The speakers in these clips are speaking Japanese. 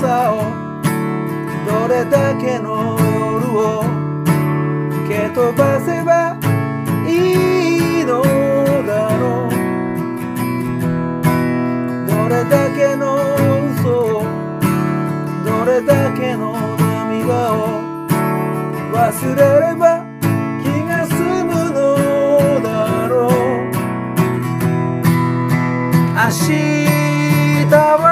どれだけの夜を蹴飛ばせばいいのだろう。どれだけの嘘をどれだけの涙を忘れれば気が済むのだろう。明日は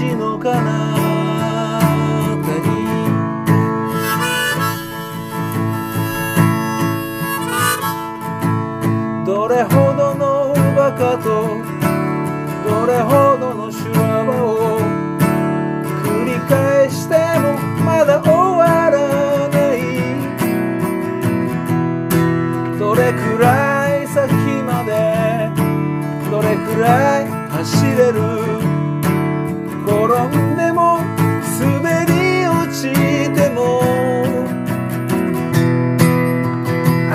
虹の彼方にどれほどのバカとどれほどの修羅場を繰り返してもまだ終わらない。どれくらい先までどれくらい走れる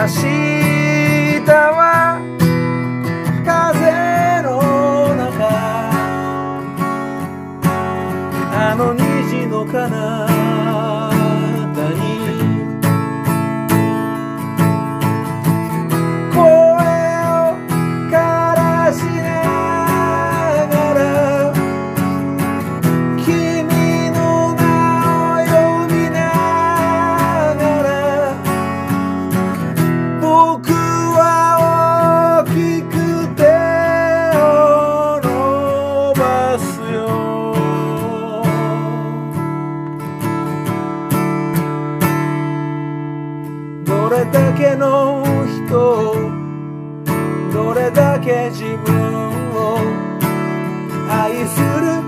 明だけの人どれだけ自分を愛する